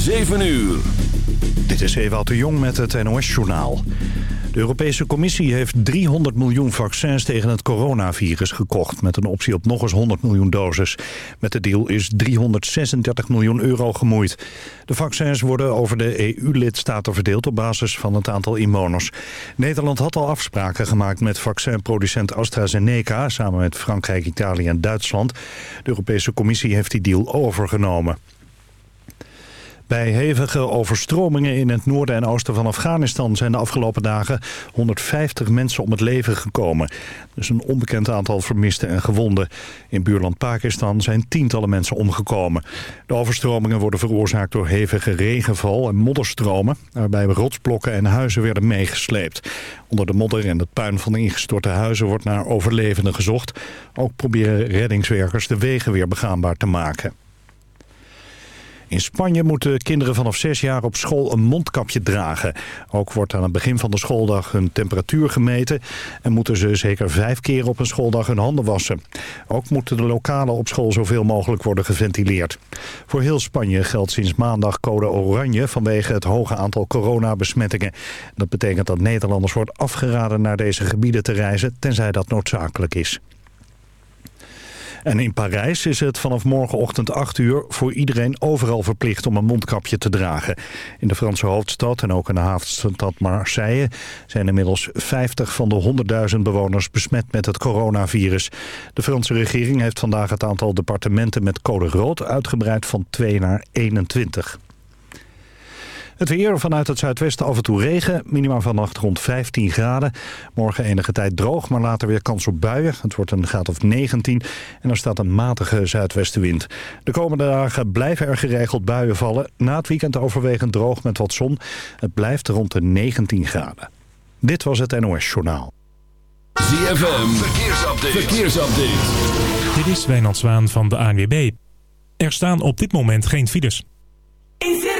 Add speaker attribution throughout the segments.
Speaker 1: 7 uur.
Speaker 2: Dit is Ewout de Jong met het NOS-journaal. De Europese Commissie heeft 300 miljoen vaccins tegen het coronavirus gekocht... met een optie op nog eens 100 miljoen doses. Met de deal is 336 miljoen euro gemoeid. De vaccins worden over de EU-lidstaten verdeeld op basis van het aantal inwoners. Nederland had al afspraken gemaakt met vaccinproducent AstraZeneca... samen met Frankrijk, Italië en Duitsland. De Europese Commissie heeft die deal overgenomen. Bij hevige overstromingen in het noorden en oosten van Afghanistan zijn de afgelopen dagen 150 mensen om het leven gekomen. Dus een onbekend aantal vermisten en gewonden. In buurland Pakistan zijn tientallen mensen omgekomen. De overstromingen worden veroorzaakt door hevige regenval en modderstromen, waarbij rotsblokken en huizen werden meegesleept. Onder de modder en het puin van de ingestorte huizen wordt naar overlevenden gezocht. Ook proberen reddingswerkers de wegen weer begaanbaar te maken. In Spanje moeten kinderen vanaf 6 jaar op school een mondkapje dragen. Ook wordt aan het begin van de schooldag hun temperatuur gemeten... en moeten ze zeker vijf keer op een schooldag hun handen wassen. Ook moeten de lokalen op school zoveel mogelijk worden geventileerd. Voor heel Spanje geldt sinds maandag code oranje... vanwege het hoge aantal coronabesmettingen. Dat betekent dat Nederlanders wordt afgeraden naar deze gebieden te reizen... tenzij dat noodzakelijk is. En in Parijs is het vanaf morgenochtend 8 uur voor iedereen overal verplicht om een mondkapje te dragen. In de Franse hoofdstad en ook in de havenstad Marseille zijn inmiddels 50 van de 100.000 bewoners besmet met het coronavirus. De Franse regering heeft vandaag het aantal departementen met code rood uitgebreid van 2 naar 21. Het weer vanuit het zuidwesten af en toe regen. Minima vannacht rond 15 graden. Morgen enige tijd droog, maar later weer kans op buien. Het wordt een graad of 19 en er staat een matige zuidwestenwind. De komende dagen blijven er geregeld buien vallen. Na het weekend overwegend droog met wat zon. Het blijft rond de 19 graden. Dit was het NOS Journaal.
Speaker 1: ZFM, verkeersupdate. verkeersupdate.
Speaker 3: Dit is Wijnand Zwaan van de ANWB. Er staan op dit moment geen files.
Speaker 4: In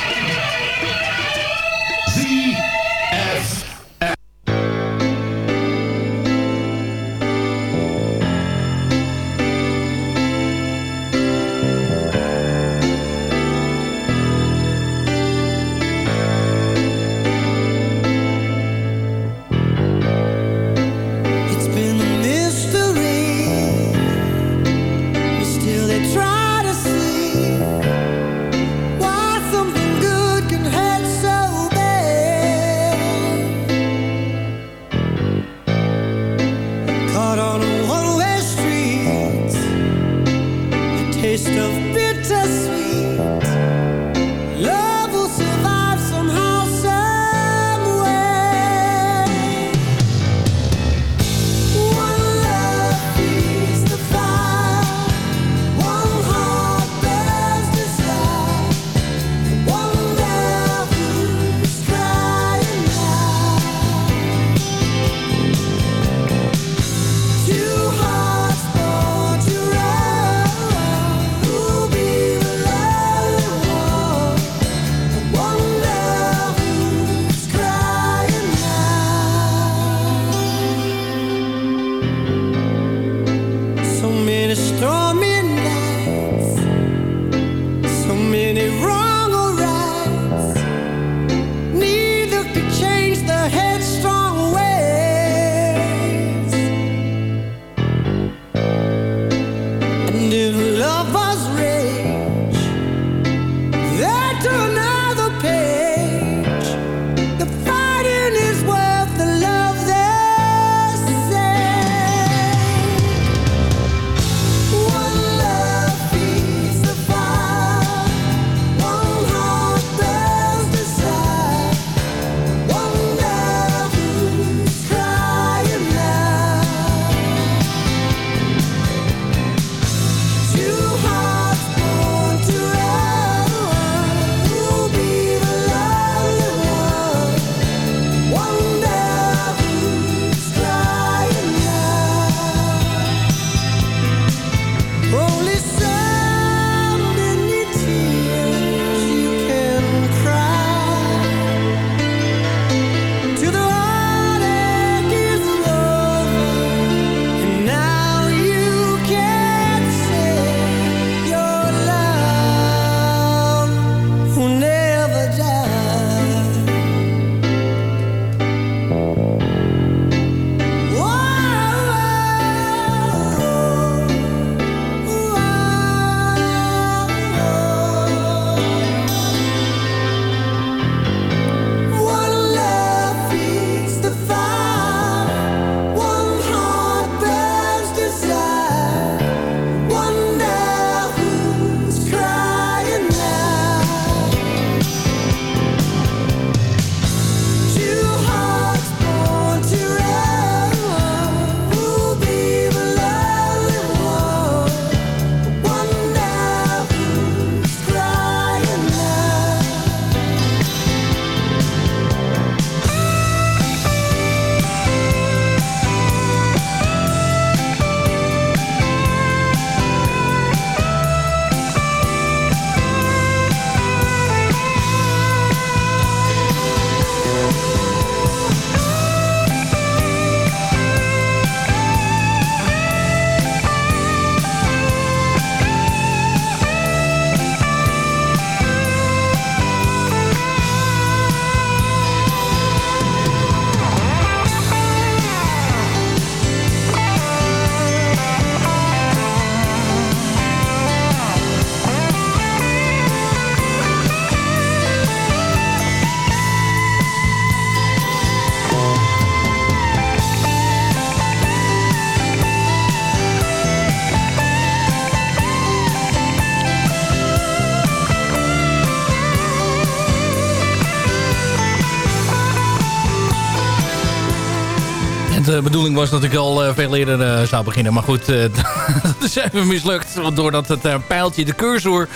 Speaker 5: De bedoeling was dat ik al eh, veel eerder eh, zou beginnen. Maar goed, eh, dat is even mislukt. Doordat het pijltje, de cursor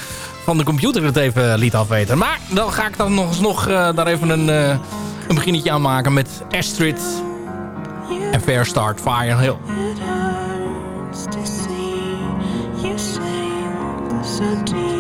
Speaker 5: van de computer het even liet afweten. Maar dan ga ik dan nog eens nog daar even een, een beginnetje aan maken met Astrid en Fair Start Fire Hill.
Speaker 6: It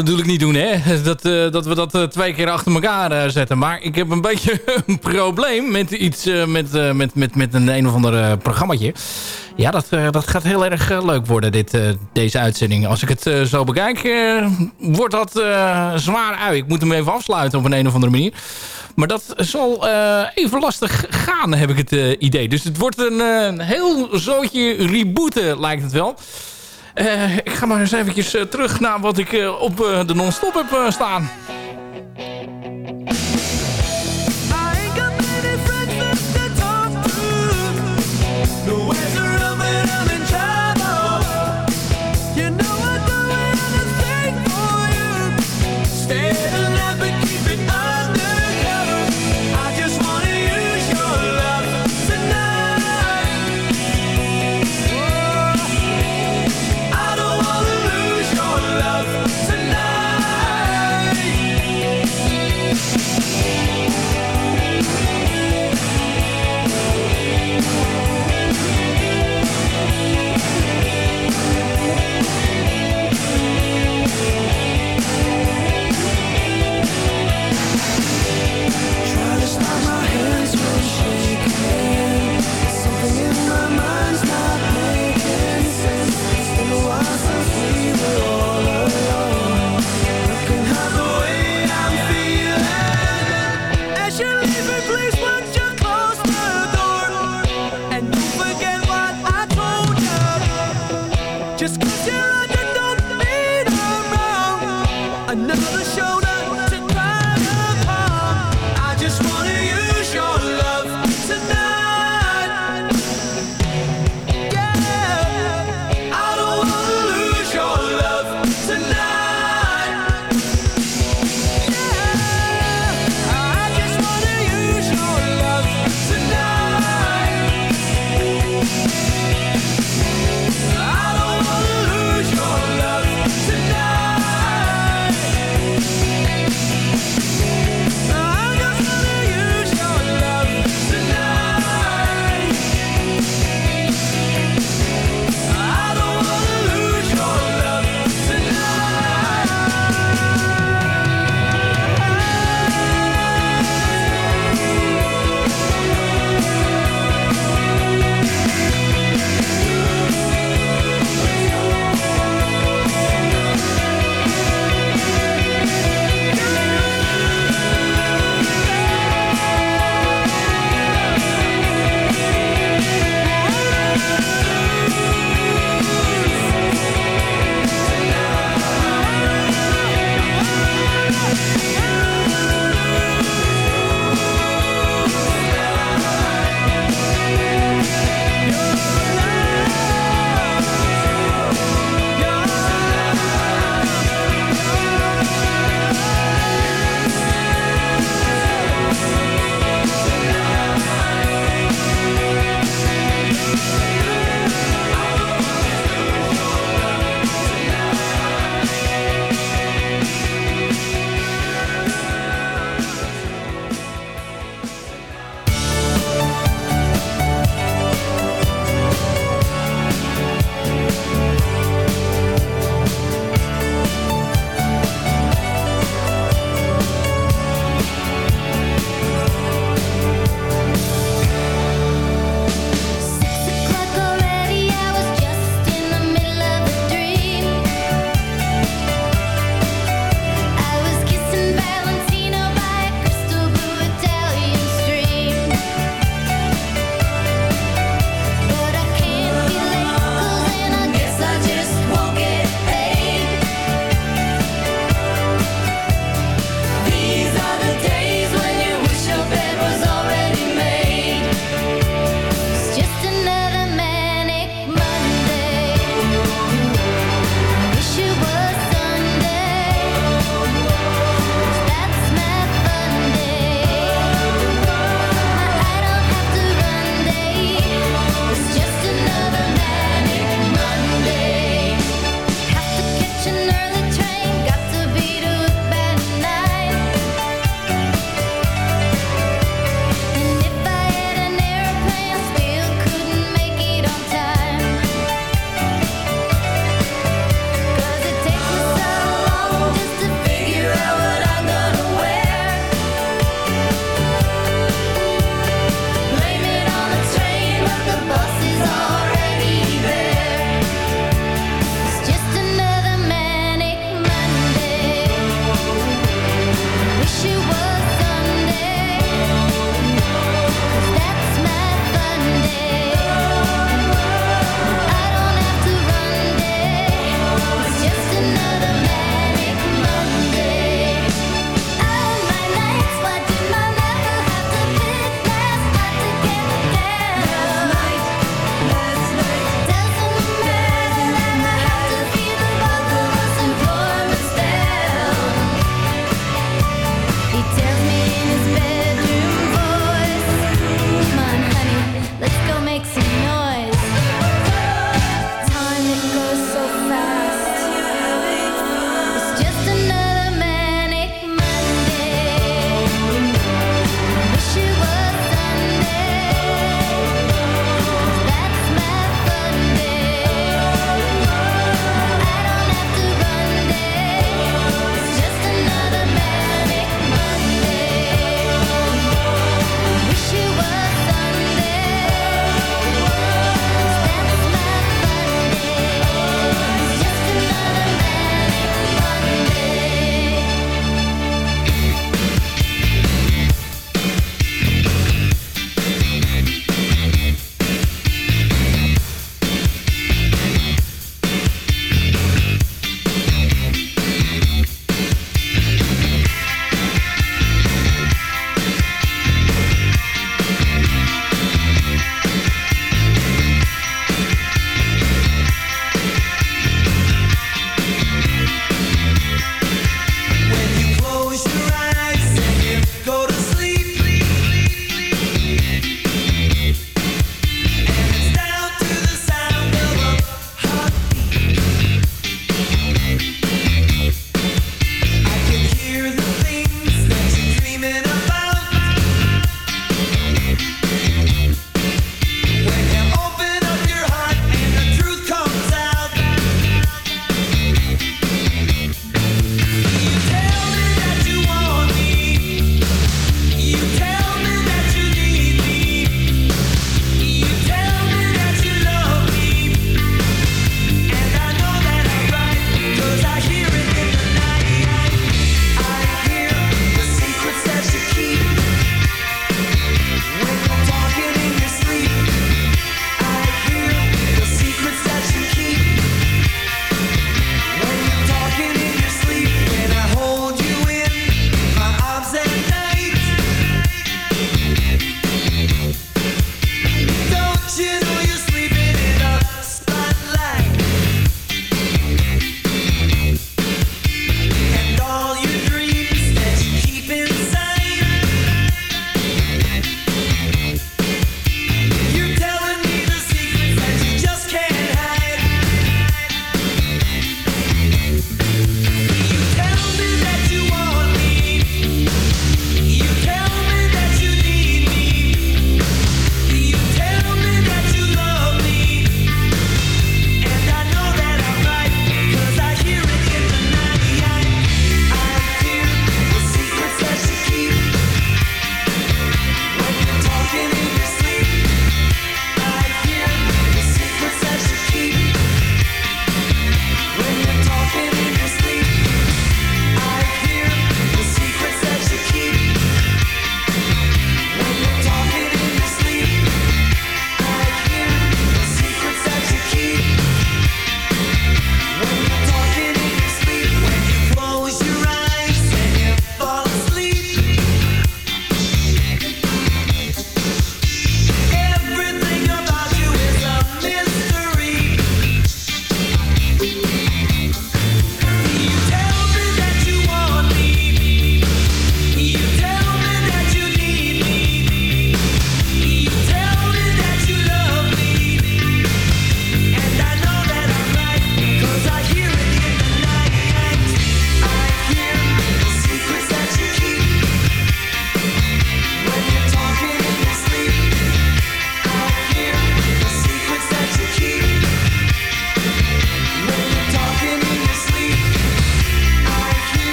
Speaker 5: natuurlijk niet doen, hè? Dat, eh, dat we dat eh, twee keer achter elkaar eh, zetten. Maar ik heb een beetje een probleem met iets met, met, met, met een een of ander programmaatje. Ja, dat, dat gaat heel erg leuk worden, dit, deze uitzending. Als ik het zo bekijk, wordt dat zwaar uit. Ik moet hem even afsluiten op een, een of andere manier. Maar dat zal even lastig gaan, heb ik het idee. Dus het wordt een heel zootje rebooten, lijkt het wel. Eh, ik ga maar eens eventjes eh, terug naar wat ik eh, op de non-stop heb staan.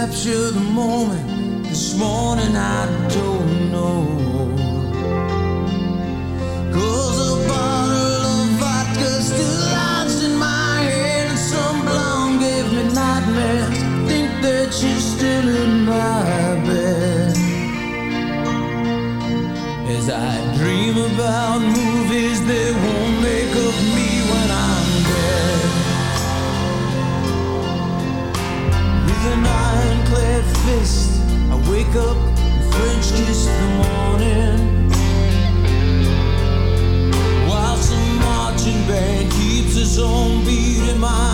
Speaker 4: capture the moment. This morning I don't know. Cause a bottle of vodka still lies in my head. And some blonde gave me nightmares. Think that you're still in my bed. As I dream about movies they won't wake up and French kiss the morning. While some marching band keeps its own beat in my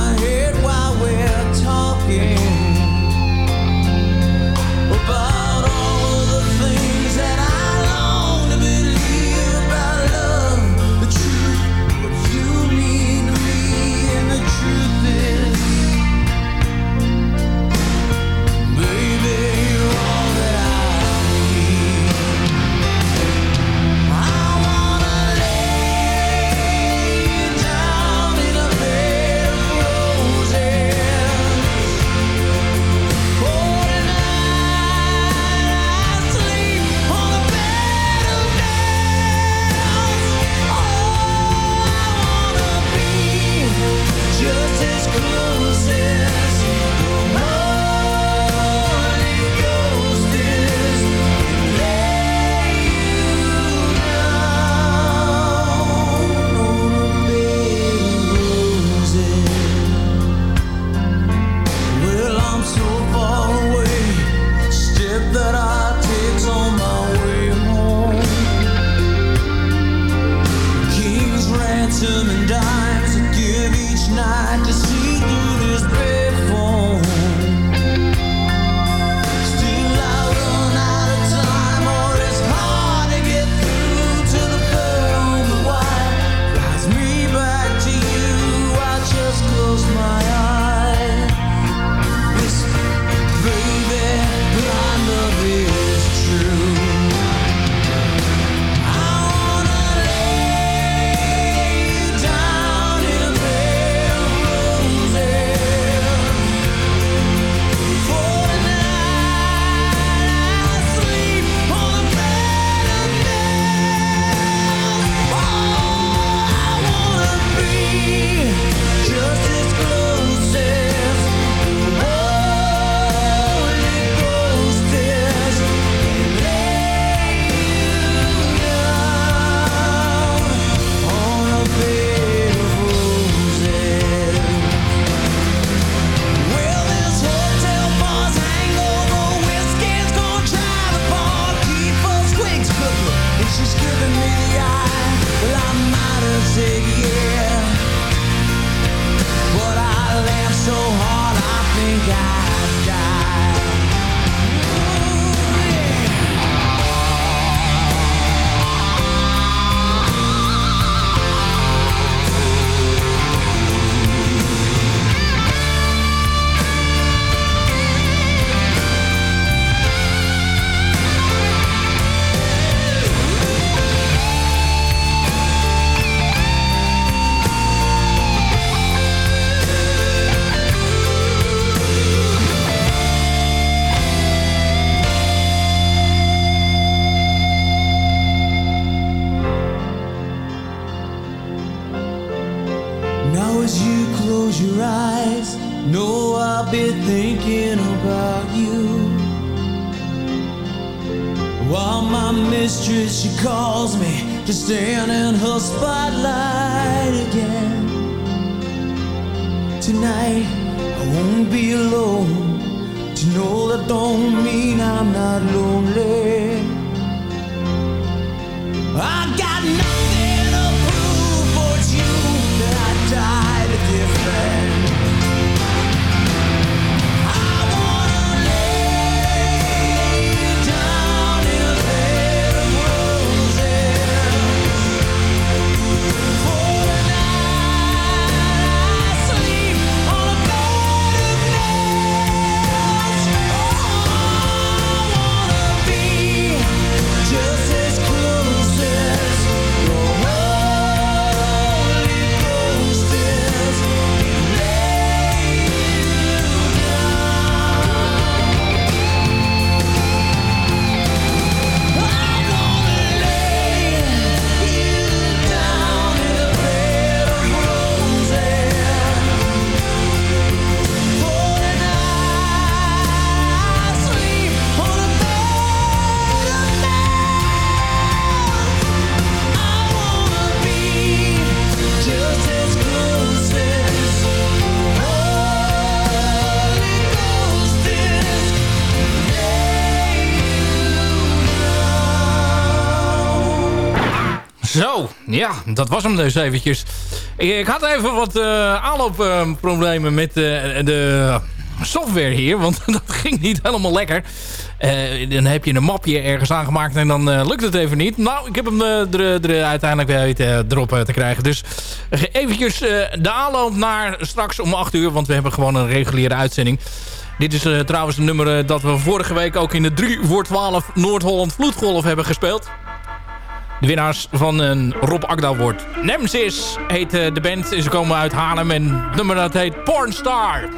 Speaker 4: determined I'll be thinking about you. While my mistress, she calls me to stand in her spotlight again. Tonight, I won't be alone. To know that don't mean I'm not lonely. I
Speaker 5: ja, dat was hem dus eventjes. Ik, had even wat eh, aanloopproblemen met eh, de software hier. Want dat ging niet helemaal lekker. Eh, dan heb je een mapje ergens aangemaakt en dan lukt het even niet. Nou, ik heb hem er, uiteindelijk weer erop te krijgen. Dus eventjes de aanloop naar straks om 8 uur. Want we hebben gewoon een reguliere uitzending. Dit is trouwens een nummer dat we vorige week ook in de 3 voor 12 Noord-Holland Vloedgolf hebben gespeeld. De winnaars van een Rob Akda Award. Nemesis heet eh, de band. Ze komen uit Haarlem en het nummer dat heet Pornstar.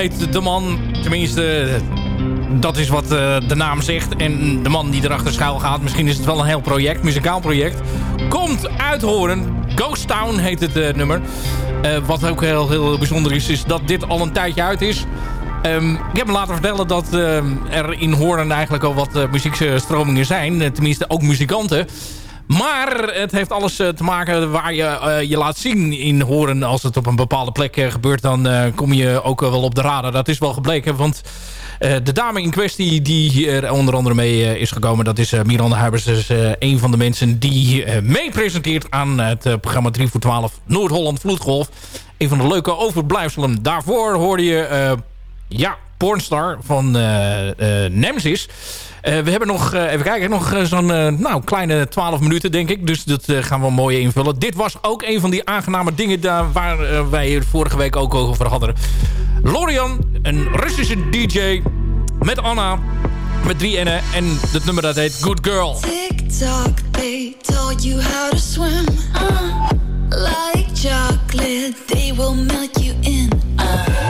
Speaker 5: Heet de man. Tenminste, dat is wat eh, de naam zegt. En de man die erachter schuil gaat, misschien is het wel een heel project, muzikaal project. Komt uit Horen. Ghost Town heet het eh, nummer. Eh, wat ook heel, heel bijzonder is, is dat dit al een tijdje uit is. Ehm, ik heb me laten vertellen dat ehm, er in Hoorn eigenlijk al wat muziekstromingen zijn. Tenminste, ook muzikanten. Maar het heeft alles uh, te maken waar je je laat zien in Hoorn. Als het op een bepaalde plek gebeurt, dan kom je ook wel op de radar. Dat is wel gebleken, want... de dame in kwestie die er onder andere mee is gekomen... dat is Miranda Huibers. Dat is een van de mensen die mee presenteert aan het programma 3 voor 12 Noord-Holland Vloedgolf. Een van de leuke overblijfselen. Daarvoor hoorde je ja, pornstar van Nemesis. Uh, we hebben nog, even kijken, nog zo'n nou, kleine 12 minuten denk ik. Dus dat gaan we mooi invullen. Dit was ook een van die aangename dingen daar, waar wij het vorige week ook over hadden. Lorian, een Russische DJ met Anna, met drie N'en. En het nummer dat heet Good Girl.
Speaker 7: TikTok, they told you how to swim. Uh, like chocolate, they will melt you in. Uh.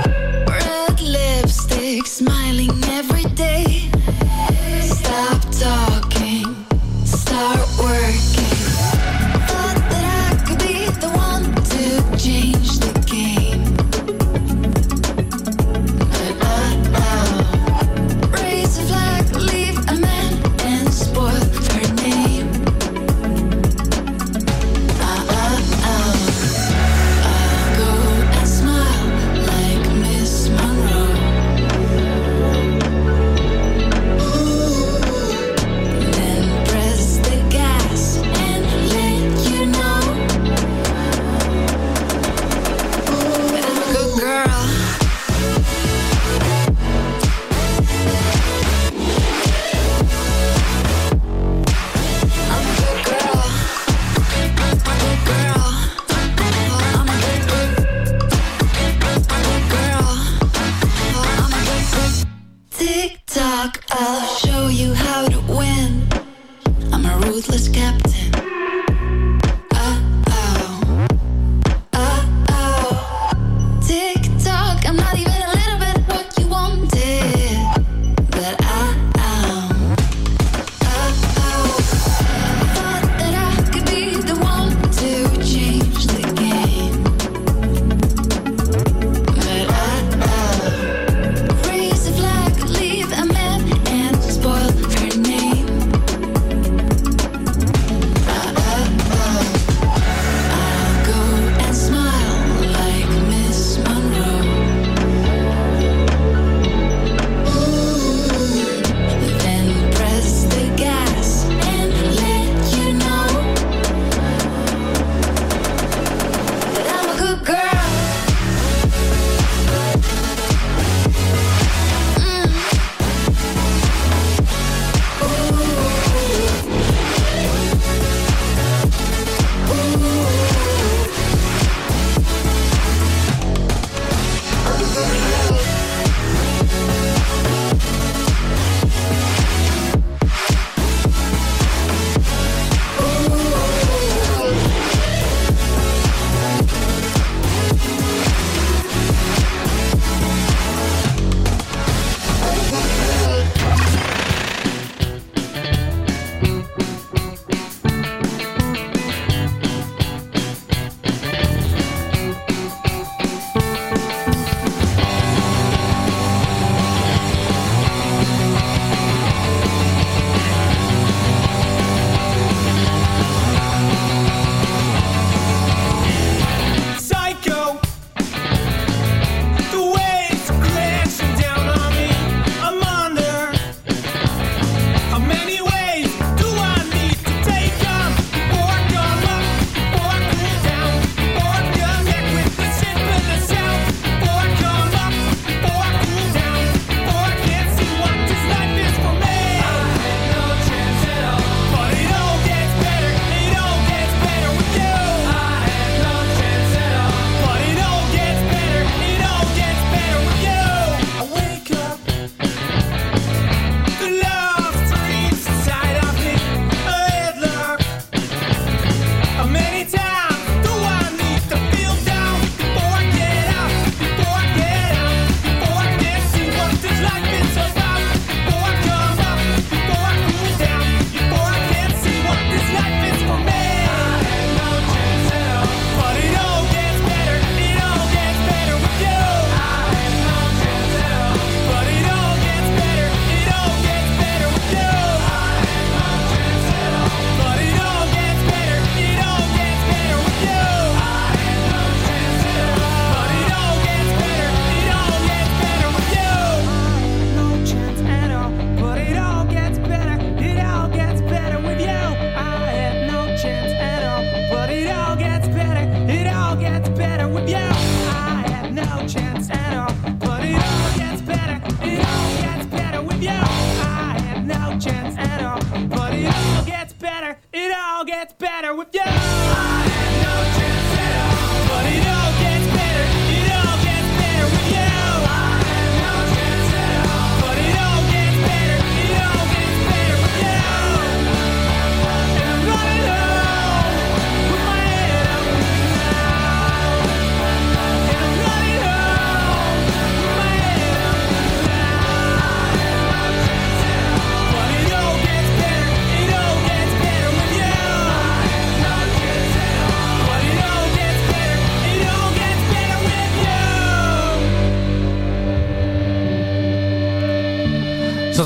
Speaker 7: lipstick, smiling every day. Talking, start working. Let's
Speaker 5: cap.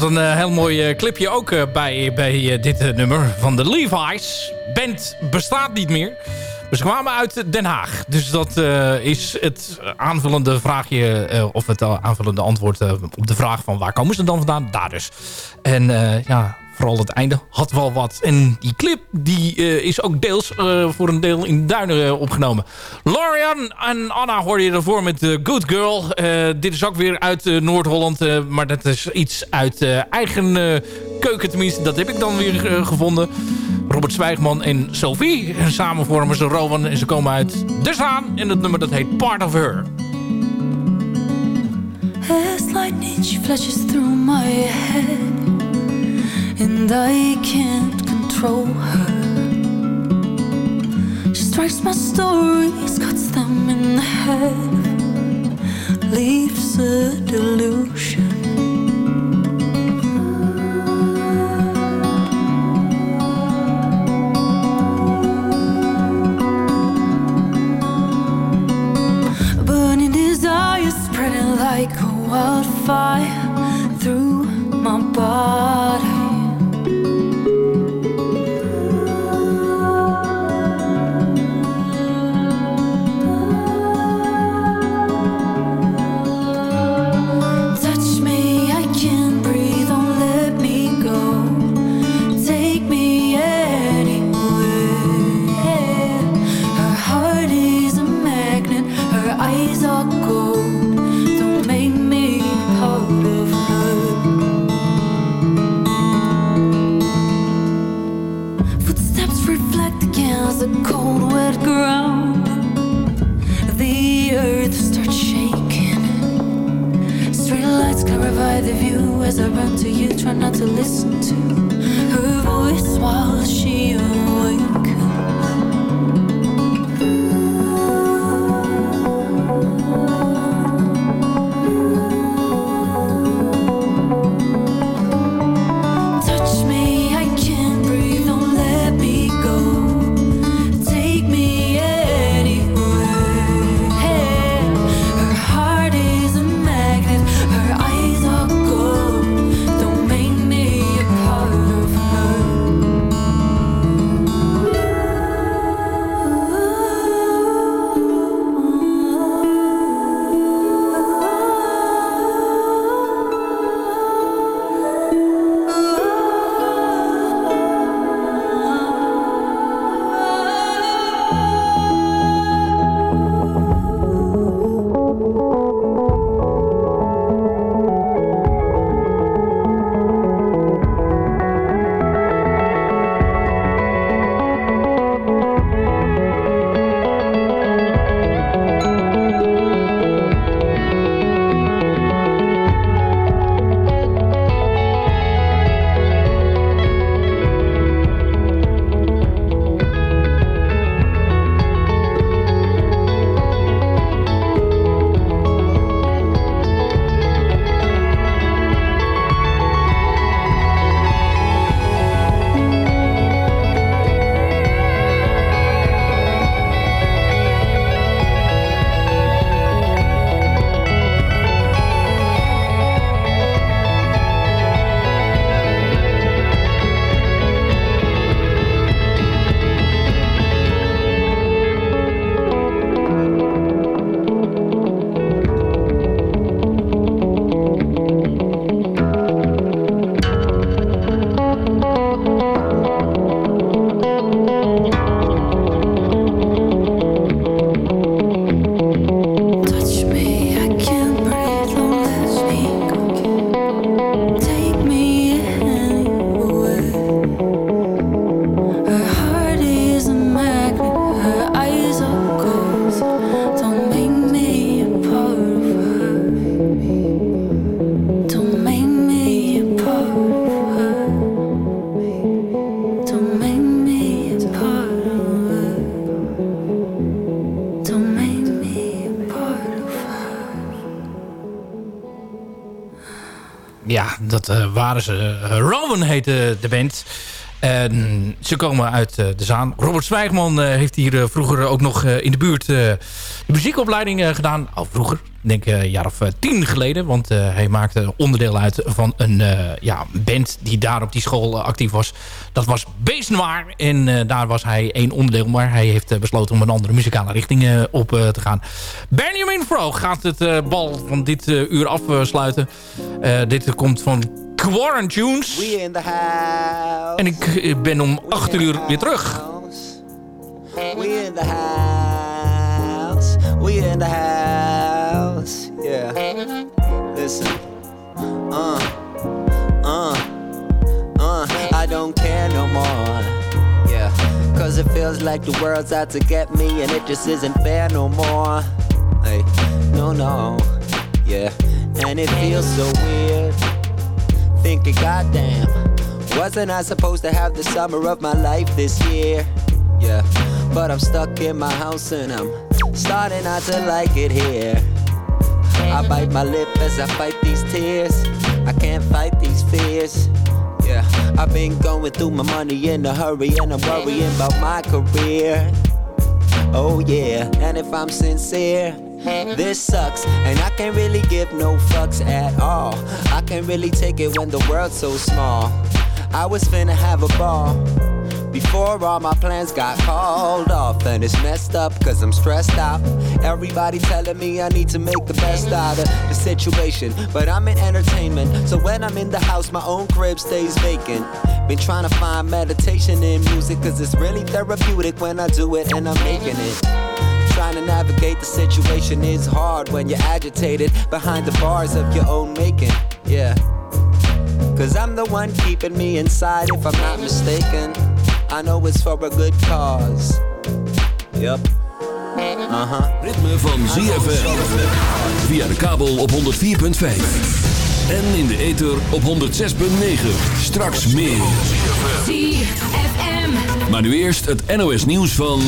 Speaker 5: Een eh, heel mooi eh, clipje ook eh, bij, bij dit nummer van de Levi's. Band bestaat niet meer. Maar ze kwamen uit Den Haag. Dus dat is het aanvullende vraagje... of het aanvullende antwoord op de vraag van waar komen ze dan vandaan? Daar dus. En ja, vooral het einde had wel wat. En die clip die, eh, is ook deels eh, voor een deel in Duinen eh, opgenomen. Lorian en Anna hoorde je ervoor met The Good Girl. Dit is ook weer uit Noord-Holland. maar dat is iets uit eigen keuken tenminste. Dat heb ik dan weer gevonden. Robert Zwijgman en Sophie. En samen vormen ze Rowan. En ze komen uit De Zaan. En het nummer dat heet Part of Her.
Speaker 7: As lightning, she flashes through my head, and I can't control her. She strikes my stories, cuts them in half, leaves a delusion. Burning desire spreading like a wildfire through my body.
Speaker 5: Waren ze. Uh, Rowan heette de band. En ze komen uit eh, de Zaan. Robert Zwijgman eh, heeft hier eh, vroeger ook nog eh, in de buurt eh, de muziekopleiding eh, gedaan. Al vroeger, ik denk eh, een jaar of eh, tien geleden. Want eh, hij maakte onderdeel uit van een eh, ja, band die daar op die school eh, actief was. Dat was Beest Noir. En eh, daar was hij één onderdeel. Maar hij heeft eh, besloten om een andere muzikale richting eh, op eh, te gaan. Benjamin Fro gaat het eh, bal van dit eh, uur afsluiten. Eh, dit komt van
Speaker 8: The house.
Speaker 5: En ik eh, ben om 8 uur weer terug.
Speaker 8: We in the house. We in the house. Yeah. Listen. Uh. Uh. Uh. I don't care no more. Yeah. Cause it feels like the world's out to get me and it just isn't fair no more. Hey. No, no. Yeah. And it feels so weird. Thinking, goddamn. Wasn't I supposed to have the summer of my life this year? Yeah, but I'm stuck in my house and I'm starting not to like it here. I bite my lip as I fight these tears. I can't fight these fears. Yeah, I've been going through my money in a hurry and I'm worrying about my career. Oh yeah, and if I'm sincere, this sucks, and I can't really give no fucks at all. I can't really take it when the world's so small. I was finna have a ball. Before all my plans got called off And it's messed up cause I'm stressed out Everybody telling me I need to make the best out of the situation But I'm in entertainment So when I'm in the house my own crib stays vacant Been trying to find meditation in music Cause it's really therapeutic when I do it and I'm making it Trying to navigate the situation is hard when you're agitated behind the bars of your own making. Yeah. Cause I'm the one keeping me inside if I'm not mistaken. I know it's for a good cause. Yep. Uh huh.
Speaker 1: Ritme van ZFM. Via de kabel op 104.5. En in de ether op 106.9. Straks meer. Maar nu eerst het NOS nieuws van...